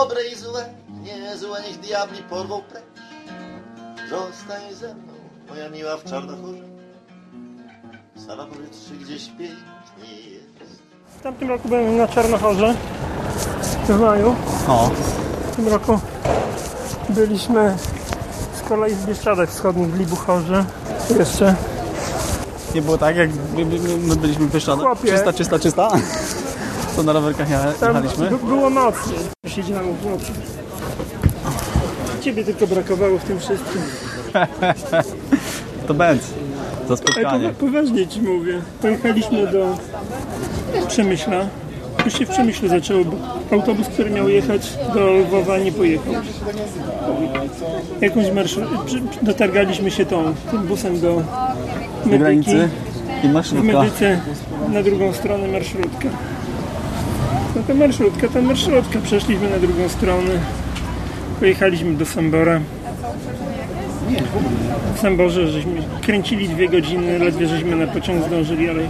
Dobre i złe. Nie złe niech diabli porwą precz. Zostań ze mną, moja miła, w czarnochórze. Sala powietrze gdzieś pięknie jest. W tamtym roku byłem na Czarnochorze w maju. O, W tym roku byliśmy z kolei w Bieszczadach Wschodnich w Libuchorze. Jeszcze nie było tak, jak my, my, my byliśmy w Bieszczadach? Chłopie. Czysta, czysta, czysta? To na rowerkach jechaliśmy? by- było mocniej. Siedziałem w nocy. Ciebie tylko brakowało w tym wszystkim. To Benz. Za Ale spotkanie. powa- poważnie ci mówię. Pojechaliśmy do Przemyśla. Już się w Przemyślu zaczęło, bo autobus, który miał jechać do Lwowa nie pojechał. Jakąś marsz... przy- Dotargaliśmy się tą, tym busem do Medyki. granicy i W marszrutka. Medyce na drugą stronę marszutka. No to marszutka, to marszutka. Przeszliśmy na drugą stronę. Pojechaliśmy do Sambora. W Samborze żeśmy kręcili dwie godziny, ledwie żeśmy na pociąg zdążyli, ale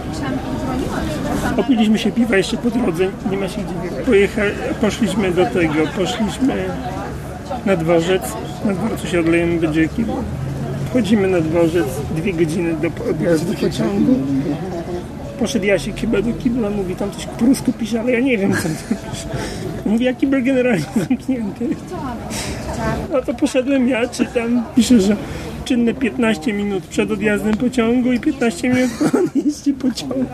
opiliśmy się piwa jeszcze po drodze, nie ma się gdzie. Pojecha... Poszliśmy do tego, poszliśmy na dworzec, na dworcu się odlejemy będzie kibel. Wchodzimy na dworzec, dwie godziny do odjazdu pociągu. Poszedł Jasiek chyba do kibla, mówi tam coś po prusku pisze, ale ja nie wiem co to pisze. Mówi, a kibel generalnie zamknięty. No to poszedłem ja, czytam, pisze, że czynne 15 minut przed odjazdem pociągu i 15 minut po odjeździe pociągu.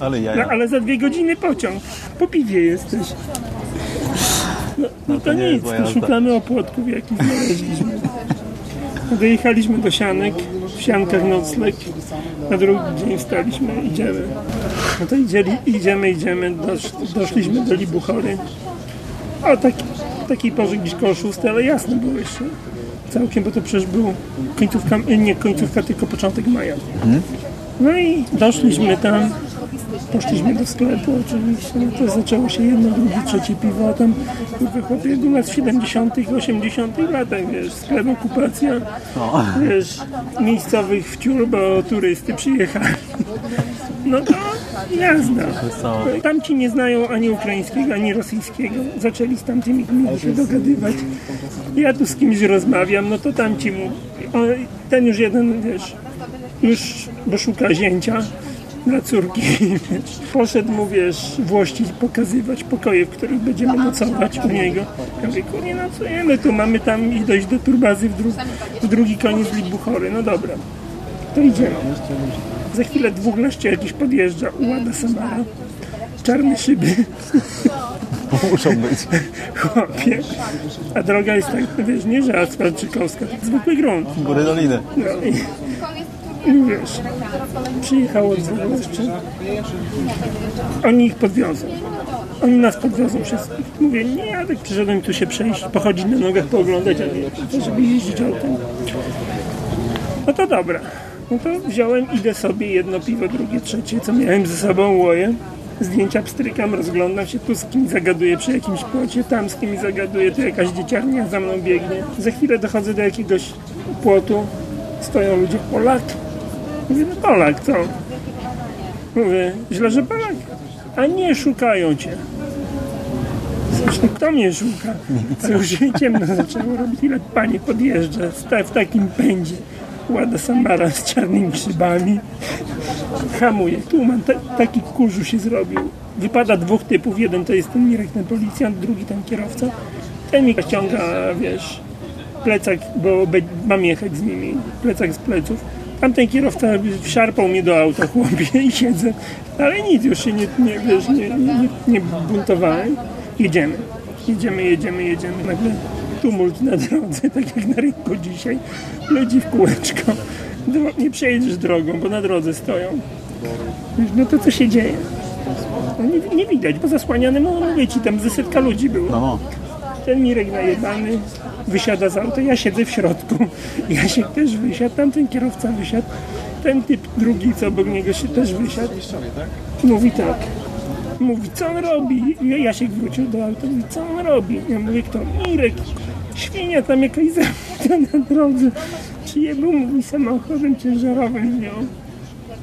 Ale No jaja. ale za dwie godziny pociąg. Po piwie jesteś. No, no to, nie jest nic, to jazda. szukamy opłotków jakich znaleźliśmy. Dojechaliśmy do Sianek, w Siankach nocleg. Na drugi dzień wstaliśmy, idziemy. No to idzieli, idziemy, idziemy, dosz, doszliśmy do Libuchory. O taki, takiej porze gdzieś koło 6, ale jasno było jeszcze. Całkiem, bo to przecież był końcówka, nie końcówka, tylko początek maja. No i doszliśmy tam, poszliśmy do sklepu oczywiście, no to zaczęło się jedno, drugie, trzecie piwo, a tam kurwa chłopie do lat 70 80 latach, wiesz, sklep okupacja, wiesz, miejscowych wciór, bo turysty przyjechali. No to jazda. Tamci nie znają ani ukraińskiego, ani rosyjskiego. Zaczęli z tamtymi ludźmi się dogadywać. Ja tu z kimś rozmawiam, no to tamci mu... Ten już jeden, wiesz, już, bo szuka zięcia dla córki. Poszedł mu, wiesz, Włości pokazywać pokoje, w których będziemy nocować u niego. Ja mówię, kurnie, nocujemy tu, mamy tam i dojść do turbazy w, dru w drugi koniec Libuchory. No dobra, to idziemy. Za chwilę dwóch gości jakiś podjeżdża, Łada Samara, czarne szyby, Muszą być. chłopie. A droga jest tak, wiesz, nie że asfalt czy kostka, to zwykły grunt. Góry doliny. No i, i wiesz, przyjechało dwóch gości. Oni ich podwiozą. Oni nas podwiozą wszystkich. Mówię, nie, ja tak przyszedłem tu się przejść, pochodzić na nogach, pooglądać, a nie żeby jeździć autem. No to dobra. No to wziąłem, idę sobie jedno piwo, drugie, trzecie, co miałem ze sobą łoję. Zdjęcia pstrykam, rozglądam się, tu z kimś zagaduję przy jakimś płocie, tam z kimś zagaduję, tu jakaś dzieciarnia za mną biegnie. Za chwilę dochodzę do jakiegoś płotu, stoją ludzie, Polak. Mówię, no Polak, co? Mówię, źle, że Polak. A nie, szukają cię. Zresztą kto mnie szuka? A już się ciemno zaczęło robić. Ile pani podjeżdża w takim pędzie. Łada Samara z czarnymi szybami. Hamuje. Tu mam ta, taki kurzu się zrobił. Wypada dwóch typów. Jeden to jest ten mirek, ten policjant, drugi ten kierowca. Ten mi ściąga, wiesz, plecak, bo mam jechać z nimi. Plecak z pleców. Tamten kierowca szarpał mnie do auta, chłopie, i siedzę. Ale nic, już się nie, nie, wiesz, nie, nie, nie buntowałem. Jedziemy. Jedziemy, jedziemy, jedziemy. Nagle tumult na drodze, tak jak na rynku dzisiaj. Ludzi w kółeczko. Nie przejedziesz drogą, bo na drodze stoją. No to co się dzieje? No nie, nie widać, bo zasłaniane, no mówię ci, tam ze setka ludzi było. No, Ten Mirek najebany wysiada z auta, ja siedzę w środku. Jasiek też wysiadł, tamten kierowca wysiadł. Ten typ drugi, co obok niego się też wysiadł. Mówi tak. Mówi, co on robi? Ja- Jasiek wrócił do auta, mówi, co on robi? Ja mówię, kto? Mirek, świnia tam jakaś zamknięta na drodze. Przyjechał, mówi, samochodem ciężarowym wziął.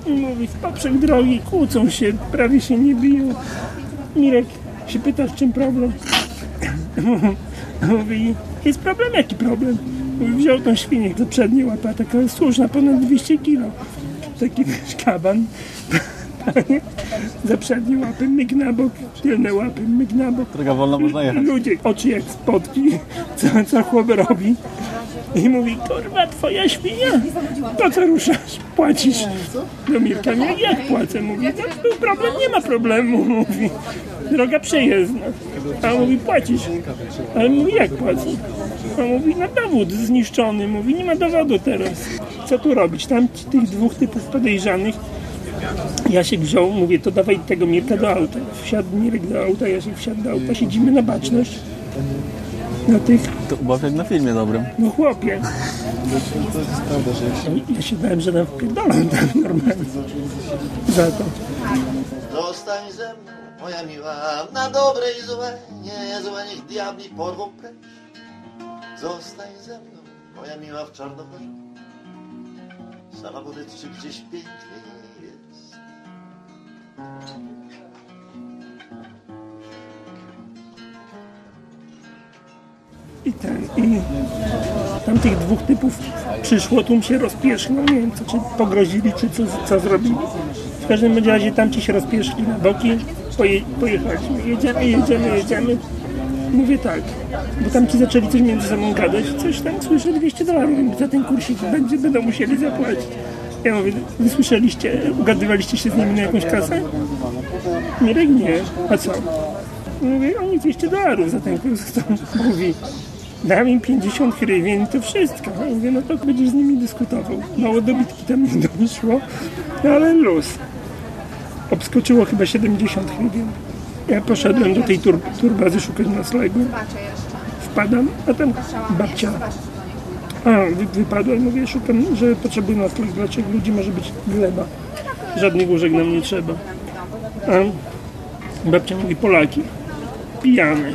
I mówi, w poprzek drogi kłócą się, prawie się nie biją. Mirek się pyta, w czym problem? Mówi, jest problem, jaki problem? Mówi, wziął tą świnię do przedniej łapy, a taka słuszna, ponad 200 kilo. Taki wiesz, kaban. Za przednie łapy, myk na bok, tylne łapy, myk na bok. droga wolna można jechać. Ludzie, oczy jak spotki, co, co chłop robi. I mówi, kurwa, twoja świnia, po co ruszasz? Płacisz do Mirka. Nie, jak płacę? Mówi, no, był problem, nie ma problemu, mówi. Droga przejezdna. A on mówi, płacisz. Ale mówi, jak płacę? A on mówi, no dowód zniszczony, mówi, nie ma dowodu teraz. Co tu robić? Tam tych dwóch typów podejrzanych Jasiek wziął, mówię, to dawaj tego Mirka do auta. Wsiadł Mirek do auta, Jasiek wsiadł do auta, siedzimy na baczność. Na tych, To ubaw jak na filmie dobrym. no chłopie. Ja się dałem, że nam wpierdolą tam normalnie. Za to. Zostań ze mną, moja miła, na dobre i złe, nie złe niech diabli porwą precz. Zostań ze mną, moja miła w czarnochorze. Sama powiedz, czy gdzieś pięknie jest. I ten, i tam tych dwóch typów przyszło, tłum się rozpieszło, nie wiem, co, czy pogrozili, czy co, co zrobili. W każdym bądź razie tamci się rozpieszli na boki, poje, pojechaliśmy, jedziemy, jedziemy, jedziemy. Mówię tak, bo tamci zaczęli coś między sobą gadać, coś tam słyszę 200 dolarów, za ten kursik będzie, będą musieli zapłacić. Ja mówię, wy słyszeliście, ugadywaliście się z nimi na jakąś kasę? Mirek nie, a co? Mówię, oni 200 dolarów za ten kurs. Mówi, dam im 50 hrywien to wszystko. Mówię, no to będziesz z nimi dyskutował. Mało dobitki tam nie doszło, no ale luz. Obskoczyło chyba 70 hrywien. Ja poszedłem do tej tur turbazy szukać noclegu. Wpadam, a tam babcia. A, wy, wypadła i mówię, szukam, że potrzebuję nocleg dla trzech ludzi, może być gleba. Żadnych łóżek nam nie trzeba. A babcia mówi, Polaki, pijane.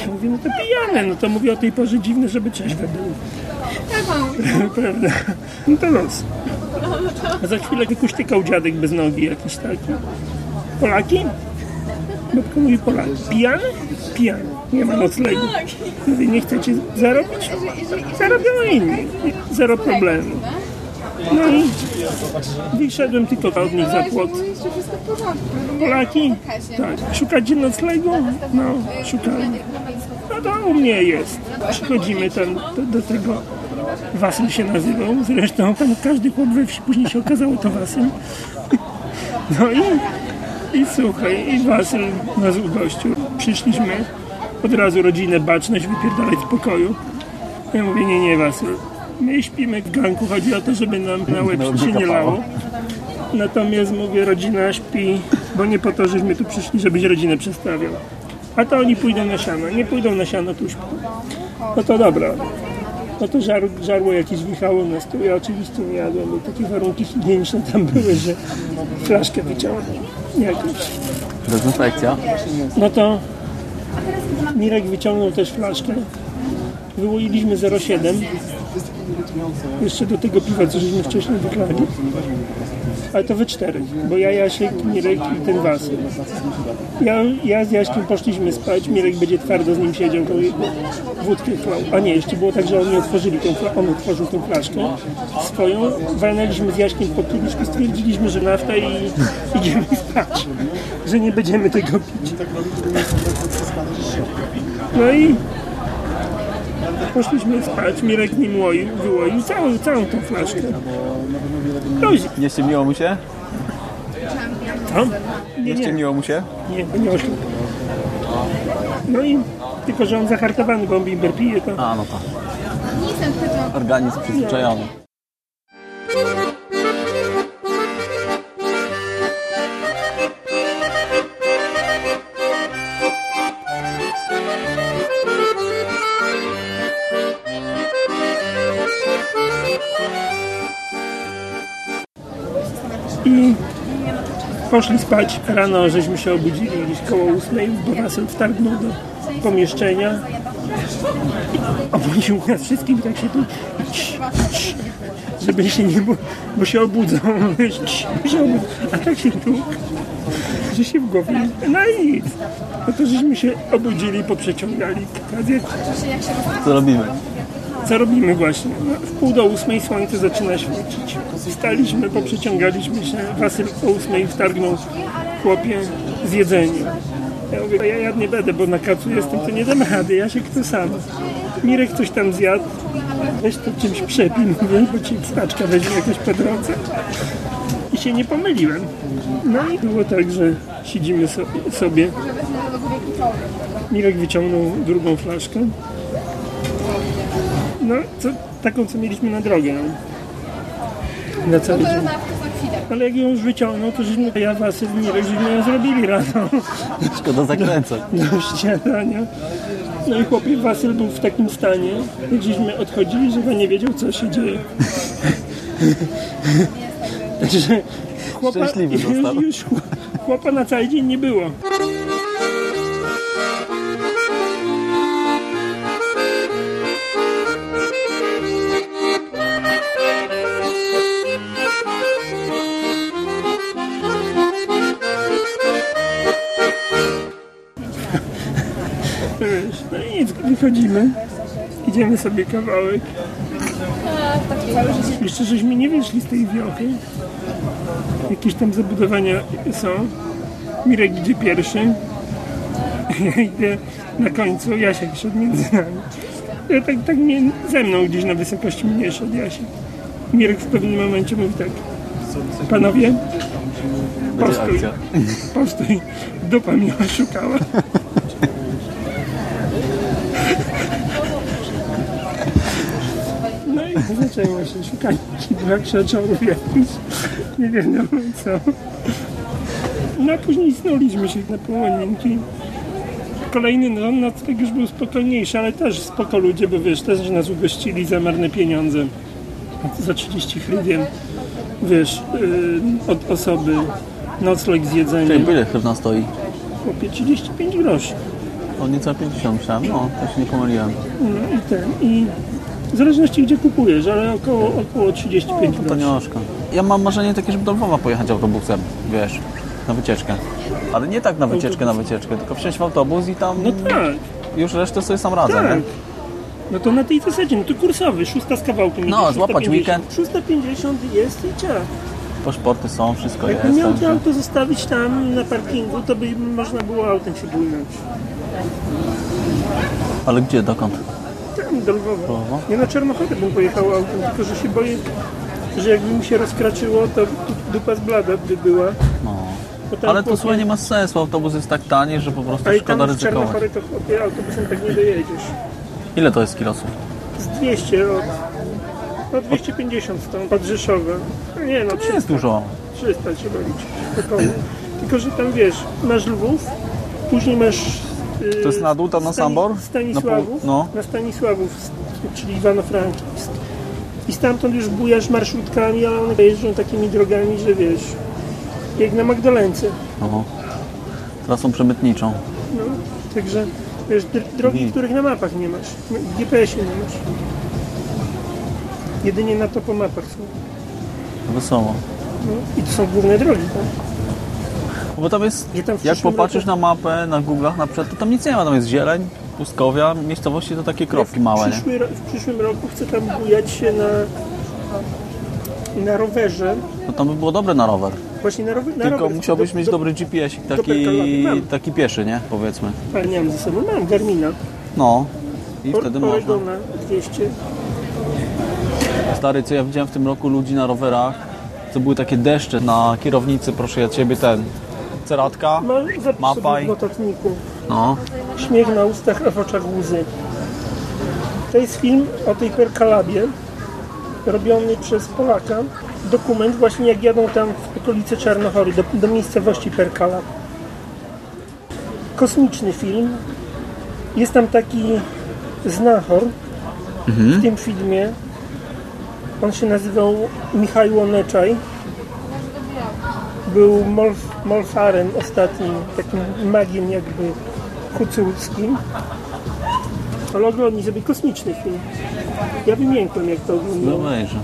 Ja mówię, no to pijane, no to mówię o tej porze dziwne, żeby trzeźwe były. Prawda? No to los. A za chwilę wykuśtykał dziadek bez nogi jakiś taki. Polaki? Babka mówi Polaki. Pijany? Pijany. Nie ma noclegu. Mówię, nie chcecie zarobić? Zarobią inni. Zero problemu. No i wyszedłem tylko od nich za płot. Polaki? Tak. Szukacie noclegu? No, szukamy. No to u mnie jest. Przychodzimy tam do, do tego. Wasyl się nazywał. Zresztą tam każdy chłop we wsi później się okazało to Wasyl. No i, i słuchaj, i Wasyl nas ugościł. Przyszliśmy od razu rodzinę baczność wypierdalać z pokoju. Ja mówię, nie, nie Wasyl. My śpimy w ganku, chodzi o to, żeby nam na łeb się nie lało. Natomiast mówię, rodzina śpi, bo nie po to, żeśmy tu przyszli, żebyś rodzinę przestawiał. A to oni pójdą na siano. Nie pójdą na siano, tu śpią. No to dobra. No to żar, żarło jakieś wichało na stół. Ja oczywiście nie jadłem, bo takie warunki higieniczne tam były, że flaszkę wyciągnąłem. Jakąś. Dezynfekcja. No to Mirek wyciągnął też flaszkę. Wyłoiliśmy 0,7. Jeszcze do tego piwa, co żeśmy wcześniej wyklali. Ale to we czterech, bo ja, Jasiek, Mirek i ten Wasyl. Ja, ja z Jaśkiem poszliśmy spać, Mirek będzie twardo z nim siedział, to wódkę chlał. A nie, jeszcze było tak, że oni otworzyli tą, on otworzył tą flaszkę swoją. Walnęliśmy z Jaśkiem po kieliszku, stwierdziliśmy, że nafta i idziemy spać. Że nie będziemy tego pić. No i poszliśmy spać, Mirek nim łoił, wyłoił całą, całą tą flaszkę. Luzik. Nie ściemniło mu się? Co? Nie, Nie ściemniło mu się? nie, nie oślep. No i tylko, że on zahartowany, bo on bimber pije, to A, no to. Organizm przyzwyczajony. Poszli spać. Rano żeśmy się obudzili gdzieś koło ósmej, bo Wasel wtargnął do pomieszczenia. Obudził nas wszystkim, tak się tu... Żeby się nie... Bo, bo się obudzą. A tak się tu... Że się w głowie... No i nic. No to żeśmy się obudzili, poprzeciągali okazję. Co robimy? Co robimy właśnie? No, w pół do ósmej słońce zaczyna świecić. Wstaliśmy, poprzeciągaliśmy się. Wasyl o ósmej wtargnął chłopie z jedzeniem. Ja mówię, ja, ja nie będę, bo na kacu jestem, to nie dam rady, ja się kto sam. Mirek coś tam zjadł, weź to czymś przepij, mówię, bo ci staczka weźmie jakoś po drodze. I się nie pomyliłem. No i było tak, że siedzimy sobie, sobie. Mirek wyciągnął drugą flaszkę. No, co, taką, co mieliśmy na drogę. Na cały dzień. Ale jak ją już wyciągnął, to żeśmy, ja, Wasyl, Mirek, żeśmy ją zrobili rano Szkoda zakręcać. do śniadania. No i chłopiec Wasyl był w takim stanie, jak żeśmy odchodzili, że chyba nie wiedział, co się dzieje. Także chłopa, Szczęśliwy już, już chłopa na cały dzień nie było. Wychodzimy, idziemy sobie kawałek. Jeszcze żeśmy nie wyszli z tej wiochy. Jakieś tam zabudowania są. Mirek idzie pierwszy. Ja idę na końcu, Jasiek szedł między nami. Ja tak, tak mnie, ze mną gdzieś na wysokości mnie szedł Jasiek. Mirek w pewnym momencie mówi tak. Panowie, postój, postój, dupa mnie oszukała. Zaczęło się szukanie krzaczorów jakichś, nie wiadomo co. No a później snuliśmy się na połoninki. Kolejny no, nocleg już był spokojniejszy, ale też spoko ludzie, bo wiesz, też nas ugościli za marne pieniądze. Za 30 hrywien, wiesz, yy, od osoby, nocleg z Czyli jedzeniem. ile chlebna stoi? Chłopie, 35 groszy. O nieco 50 myślałem. No, to się nie pomyliłem. No i ten, i w zależności gdzie kupujesz, ale około, około 35 To groszy. tanioszka. Ja mam marzenie takie, żeby do Lwowa pojechać autobusem, wiesz, na wycieczkę. Ale nie tak na wycieczkę, na wycieczkę, tylko wsiąść w autobus i tam No tak, już resztę sobie sam radzę, tak. nie? No to na tej zasadzie, no to kursowy, szósta z kawałkiem. No, idzie, złapać 650. weekend. 650 jest i ciach. Paszporty są, wszystko Jakby jest. miał to auto zostawić tam na parkingu, to by można było autem się bujnąć. Ale gdzie, dokąd? Do Lwowa. Lwowa? Ja na Czernochodę bym pojechał autem, tylko że się boję, że jakby mi się rozkraczyło, to dupa z blada by była. No. Ale to słuchaj, nie ma sensu, autobus jest tak tani, że po prostu A szkoda tam z ryzykować. Czarnochory to chłopie autobusem tak nie dojedziesz. Ile to jest kilosów? Z 200 od... No 250 stąd, od Rzeszowa. No Nie no, To 300, jest dużo. 300 trzeba liczyć. Około. Tylko, że tam wiesz, masz Lwów, później masz... To jest na dół, tam na Sambor? Stanisławów, Na no. na Stanisławów, czyli Iwano-Frankivsk. I stamtąd już bujasz marszrutkami, ale one jeżdżą takimi drogami, że wiesz, jak na Magdalence. No. Teraz są przemytniczą. No, także wiesz, dr- drogi, których na mapach nie masz, w GPS-ie nie masz. Jedynie na topomapach są. Wesoło. No, I to są główne drogi, tak? Bo tam jest, tam jak popatrzysz roku- na mapę, na Google'ach na przykład, to tam nic nie ma, tam jest zieleń, pustkowia, miejscowości to takie kropki małe, w, nie? przyszły, w przyszłym roku chcę tam bujać się na, na rowerze. No tam by było dobre na rower. Właśnie na, rower, na Tylko rower. musiałbyś do, mieć do, dobry GPS taki, taki pieszy, nie? Powiedzmy. Ale nie mam ze sobą, mam Garmina. No. I Or- wtedy można. Oregona 200. Stary, co ja widziałem w tym roku ludzi na rowerach, co były takie deszcze na kierownicy, proszę ja Ciebie, ten, ceratka, Ma, zapisz Mapa sobie i- w notatniku. No, Śmiech na ustach, a w oczach łzy. To jest film o tej Perkalabie, robiony przez Polaka. Dokument właśnie jak jadą tam w okolice Czarnochory, do, do miejscowości Perkalab. Kosmiczny film. Jest tam taki znachor w tym filmie. On się nazywał Michał Łoneczaj. Był molf, molfarem ostatnim, takim magiem jakby hucułskim. Ale oglądnij sobie kosmiczny film. Ja wymiękłem jak to no wejrzę.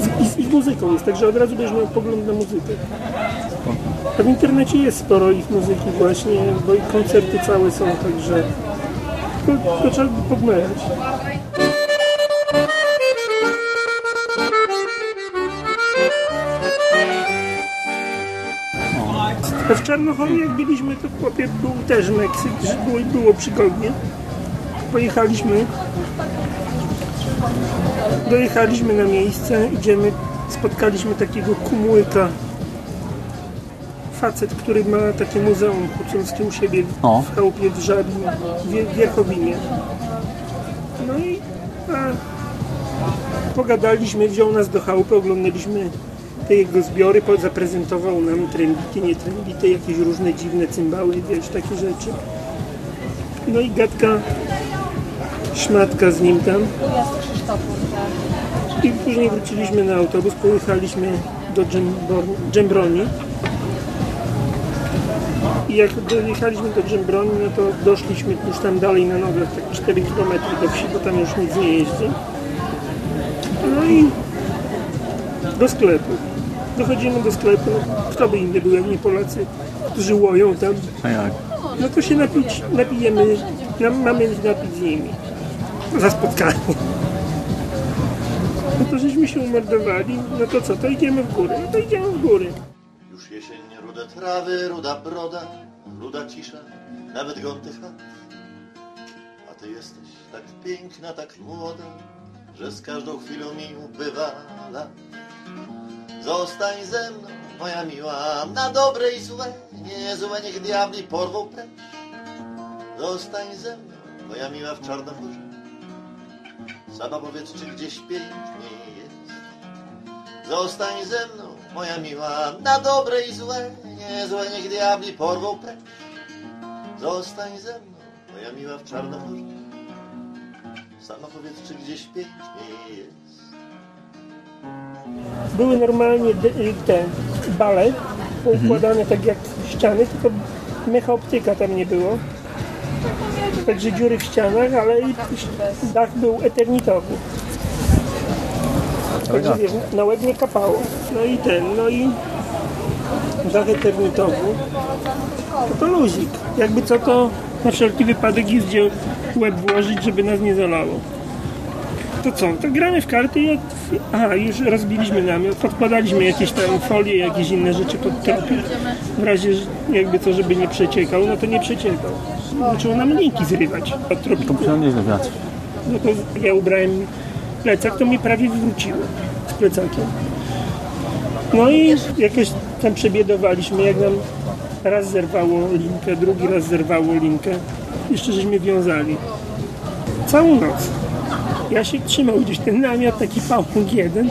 Z, i, z, I z muzyką jest, także od razu będziesz miał pogląd na muzykę. A w internecie jest sporo ich muzyki właśnie, bo i koncerty całe są, także to, to trzeba by w Czarnochowie jak byliśmy, to chłopie był też Meksyk, że było, było przygodnie. Pojechaliśmy Dojechaliśmy na miejsce, idziemy, spotkaliśmy takiego kumłyka. Facet, który ma takie muzeum huculskie u siebie w, O. w chałupie w Wie- w Wierchowinie. No i a, pogadaliśmy, wziął nas do chałupy, oglądaliśmy te jego zbiory, zaprezentował nam trębity, nie trębity, jakieś różne dziwne cymbały, wiesz, takie rzeczy. No i gadka, szmatka z nim tam. I później wróciliśmy na autobus, pojechaliśmy do Dżembroni. I jak dojechaliśmy do Dżembroni, no to doszliśmy już tam dalej na nogach, tak 4 km do wsi, bo tam już nic nie jeździ. No i do sklepu. Dochodzimy do sklepu, kto by inny był, jak nie Polacy, którzy łoją tam. A jak? No to się napić, napijemy, nam- mamy napić z nimi. Za spotkanie. No to żeśmy się umordowali, no to co, to idziemy w górę, no to idziemy w góry. Już jesień, rude trawy, ruda broda, ruda cisza, nawet gąty chat. A ty jesteś tak piękna, tak młoda, że z każdą chwilą mi ubywa lat. Zostań ze mną, moja miła, na dobre i złe, nie złe niech diabli porwą precz. Zostań ze mną, moja miła w czarnochórze, sama powiedz, czy gdzieś piękniej jest. Zostań ze mną, moja miła, na dobre i złe, nie złe niech diabli porwą precz. Zostań ze mną, moja miła w czarnochórze, sama powiedz, czy gdzieś piękniej jest. Były normalnie y, te bale, układane tak jak ściany, tylko mechaoptyka tam nie było. Także dziury w ścianach, ale i dach był eternitowy. Także wiesz, na łeb nie kapało. No i ten, no i dach eternitowy. To, to luzik. Jakby co to na wszelki wypadek jest gdzie łeb włożyć, żeby nas nie zalało. To co, to gramy w karty i... od- Aha, już rozbiliśmy namiot, podkładaliśmy jakieś tam folie, jakieś inne rzeczy pod tropy. W razie, jakby co, żeby nie przeciekał, no to nie przeciekał. Zaczęło nam linki zrywać od tropiku. To wiatr. No to ja ubrałem plecak, to mi prawie wywróciło z plecakiem. No i jakoś tam przebiedowaliśmy, jak nam raz zerwało linkę, drugi raz zerwało linkę. Jeszcze żeśmy wiązali. Całą noc. Ja się trzymał gdzieś ten namiot, taki pałąk jeden,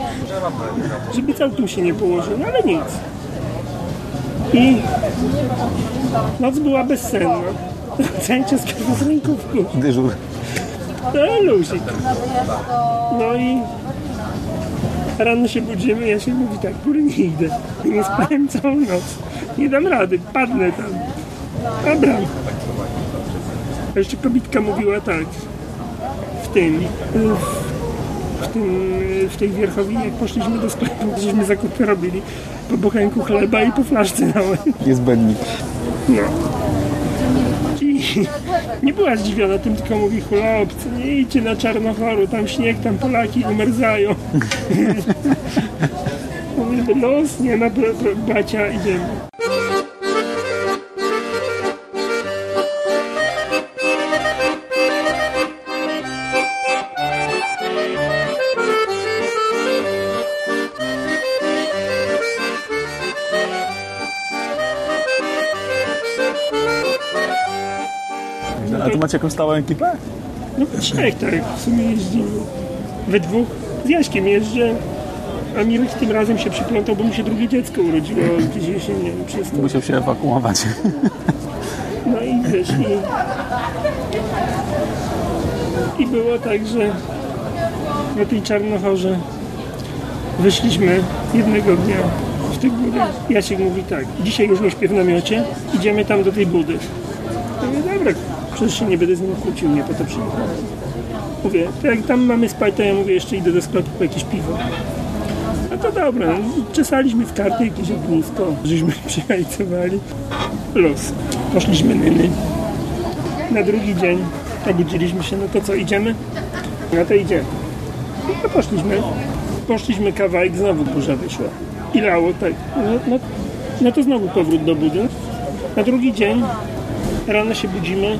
żeby całkiem się nie położył, no ale nic. I noc była bezsenna. Cały czas z rękówką. Dyżur. No, luzik. No i rano się budzimy, ja się mówi tak, góry nie idę. Nie spałem całą noc. Nie dam rady, padnę tam. Dobra. A jeszcze kobitka mówiła tak, tym, w, tym, w tej wierchowinie, jak poszliśmy do sklepu, gdzieśmy zakupy robili, po bochenku chleba i po flaszce na łeb. Niezbędnik. No. I nie była zdziwiona tym, tylko mówi chłopcy, nie idźcie na Czarnochoru, tam śnieg, tam Polaki umerzają. Mówię, los, nie ma bra- bra- bracia, idziemy. Macie jakąś stałą ekipę? No w trzech tak w sumie jeździmy. We dwóch z Jaśkiem jeżdżę, a Mirek tym razem się przyplątał, bo mu się drugie dziecko urodziło gdzieś się, nie wiem, przez to. Musiał się ewakuować. No i wiesz, i, i było tak, że na tej Czarnochorze wyszliśmy jednego dnia w tych budach. Jasiek mówi tak, dzisiaj już nie śpię w namiocie, idziemy tam do tej budy. Ja mówię, dobra, przecież się nie będę z nim kłócił, nie po to przyjechałem. Mówię, to jak tam mamy spać, to ja mówię, jeszcze idę do sklepu po jakieś piwo. No to dobra, czesaliśmy w karty jakieś ognisko, żeśmy przyjajcowali. Los. Poszliśmy nyny. Na drugi dzień obudziliśmy się, no to co, idziemy? No to idziemy. No poszliśmy. Poszliśmy kawałek, znowu burza wyszła. I lało, tak. No, no, no to znowu powrót do budy. Na drugi dzień rano się budzimy,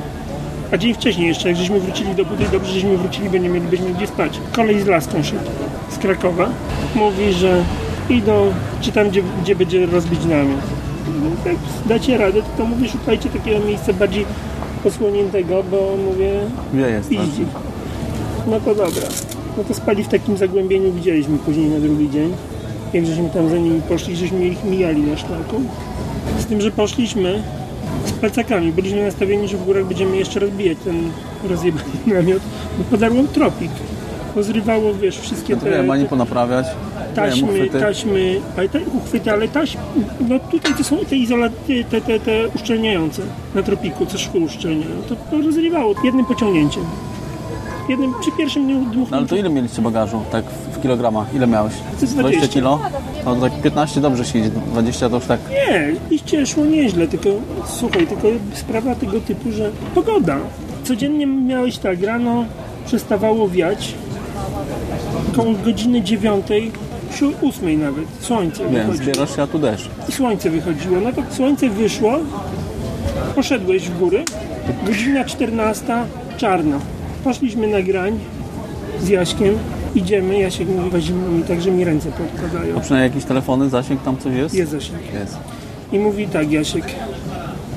a dzień wcześniej jeszcze, jak żeśmy wrócili do budy, dobrze, żeśmy wrócili, bo nie mielibyśmy gdzie spać. Kolej z laską szedł z Krakowa. Mówi, że idą, czy tam, gdzie, gdzie będzie rozbić namiot. No, jak dacie radę, to, to mówię, szukajcie takiego miejsca bardziej osłoniętego, bo mówię, Gdzie jest? tak? iździ. No to dobra. No to spali w takim zagłębieniu, widzieliśmy później na drugi dzień. Jak żeśmy tam za nimi poszli, żeśmy ich mijali na szlaku. Z tym, że poszliśmy plecakami. Byliśmy nastawieni, że w górach będziemy jeszcze rozbijać ten rozjebany namiot. Bo podarłem tropik. Pozrywało, wiesz, wszystkie No te, wiem, ani ponaprawiać. Wiem, taśmy, uchwyty. taśmy, uchwyty, ale taśmy, no tutaj to są te izolaty, te, te, te uszczelniające na tropiku, co szkół uszczelniają. To, to rozrywało jednym pociągnięciem. Jednym, przy pierwszym dniu dmuchnięciu. No ale to ile mieliście bagażu? Tak w kilogramach? Ile miałeś? To 20. kilo? No tak 15 dobrze się idzie, 20 to już tak... Nie, iście szło nieźle, tylko słuchaj, tylko sprawa tego typu, że pogoda. Codziennie miałeś tak, rano przestawało wiać, koło godziny dziewiątej, siu- ósmej nawet, słońce Wiem, wychodziło. zbierasz się, a tu deszcz. I słońce wychodziło. No to słońce wyszło, poszedłeś w góry, godzina 14, czarno. Poszliśmy na grań z Jaśkiem, idziemy, Jasiek mówi, wazimy mi tak, że mi ręce podpadają. A przynajmniej jakieś telefony, zasięg tam coś jest? Jest zasięg. Jest. I mówi tak, Jasiek,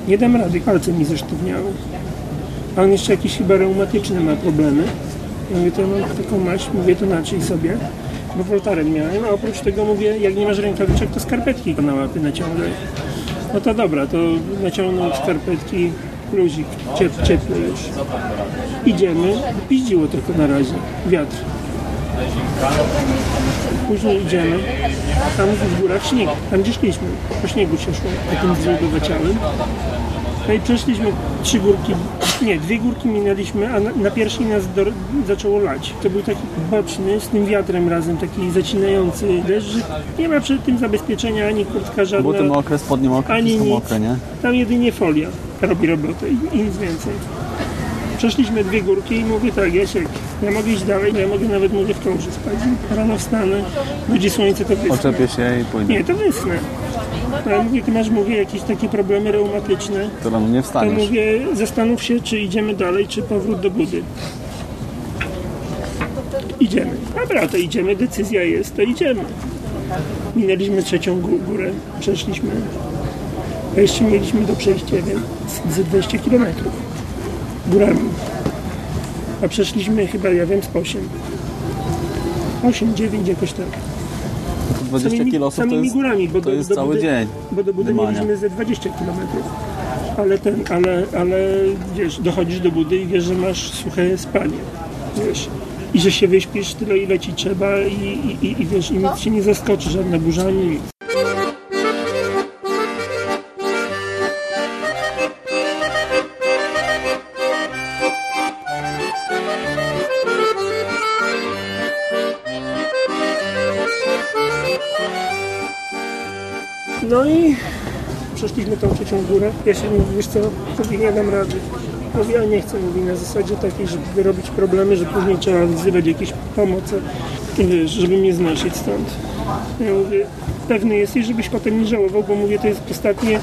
nie dam rady, palce mi zesztywniały. A on jeszcze jakieś chyba reumatyczne ma problemy. Ja mówię, to ja mam taką maść, mówię, to naczyj sobie, bo woltaren miałem, a oprócz tego mówię, jak nie masz rękawiczek, to skarpetki na łapy naciągaj. No to dobra, to naciągnął skarpetki, luzik, ciep, cieplej już. Idziemy, piździło tylko na razie, wiatr. Później idziemy, tam w górach śnieg, tam gdzie szliśmy, po śniegu się szło, po tym zludowaciałym. No i przeszliśmy trzy górki, nie, dwie górki minęliśmy, a na, na pierwszej nas do, zaczęło lać. To był taki boczny, z tym wiatrem razem, taki zacinający deszcz, nie ma przed tym zabezpieczenia, ani kurtka żadna, Buty mokre, spodnie mokre, ani nic. mokre, nie? Tam jedynie folia robi robotę i nic więcej. Przeszliśmy dwie górki i mówię tak, Jasiek, ja mogę iść dalej, ja mogę nawet mówię w kołrze spać. Rano wstanę, będzie słońce, to wyschnę. Oczepię się i pójdę. Nie, to wyschnę. No, ja mówię, ty masz, mówię, jakieś takie problemy reumatyczne, To rano nie to wstaniesz. mówię, zastanów się, czy idziemy dalej, czy powrót do budy. Idziemy. Dobra, to idziemy, decyzja jest, to idziemy. Minęliśmy trzecią gó- górę, przeszliśmy. A jeszcze mieliśmy do przejścia, z- ze 20 km górami. A przeszliśmy chyba, ja wiem, z 8. 8, 9, jakoś tak. 20 Samymi- kilo to samymi jest, górami, bo to do- jest do cały budy- dzień. Bo do budy mieliśmy ze 20 km. Ale ten, ale, ale wiesz, dochodzisz do budy i wiesz, że masz suche spanie. Wiesz. I że się wyśpisz tyle, ile ci trzeba i, i, i, i wiesz, i nic się nie zaskoczy, żadna burza, ani nic. Przeszliśmy tą trzecią górę. Ja się mówię, wiesz co, mówię, nie dam rady. Mówię, ja nie chcę, mówi na zasadzie takiej, żeby wyrobić problemy, że później trzeba wzywać jakieś pomoce, wiesz, żeby mnie znosić stąd. Ja mówię, pewny jesteś, żebyś potem nie żałował, bo mówię, to jest ostatnie,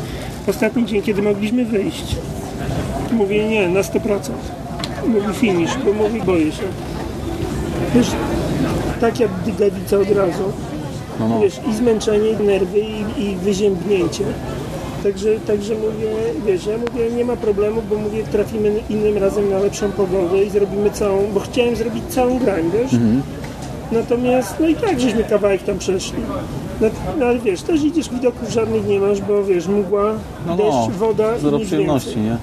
ostatni dzień, kiedy mogliśmy wyjść. Mówię, nie, na 100%. Mówi finish, bo mówi, boję się. Wiesz, tak jak dygawica od razu, No, no. wiesz, i zmęczenie, i nerwy, i, i wyziębnięcie. Także, także mówię, wiesz, ja mówię, nie ma problemu, bo mówię, trafimy innym razem na lepszą pogodę i zrobimy całą, bo chciałem zrobić całą grań, wiesz? Natomiast, no i tak, żeśmy kawałek tam przeszli. No, no ale wiesz, też idziesz, widoków żadnych nie masz, bo wiesz, mgła, No, deszcz, no, woda zero i nic przyjemności, więcej. nie?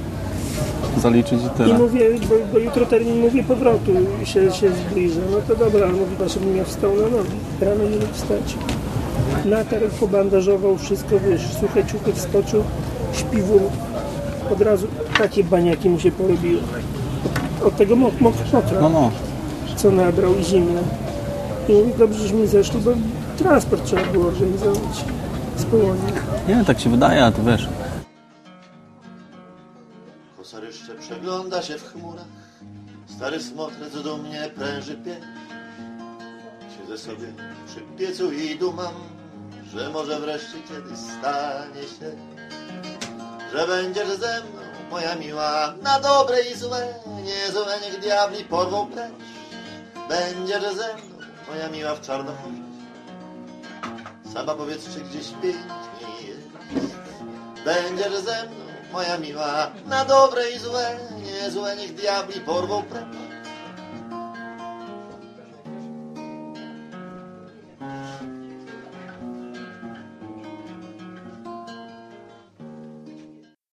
Zaliczyć i I tyle. mówię, bo, bo jutro termin mówię powrotu się, się zbliża. No to dobra, mówi, że bym miał wstał na nogi. Rano nie mógł wstać. Natarł, pobandażował wszystko, wiesz, suche ciuchy wskoczył, śpiwór. Od razu takie baniaki mu się porobiły. Od, tego mok, mok, mokra, No, no. co nabrał i zimne. I mówi, dobrze, żeśmy zeszli, bo transport trzeba było organizować z Polonii. Nie, tak się wydaje, a to wiesz. Kosaryszcze przegląda się w chmurach. Stary smotrec do mnie pręży pięć. Siedzę sobie przy piecu i dumam, że może wreszcie kiedyś stanie się, że będziesz ze mną, moja miła, na dobre i złe, nie złe niech diabli porwą precz. Będziesz ze mną, moja miła, w czarnochórze. Sama powiedz, czy gdzieś piękniej jest. Będziesz ze mną, moja miła, na dobre i złe, nie złe niech diabli porwą precz.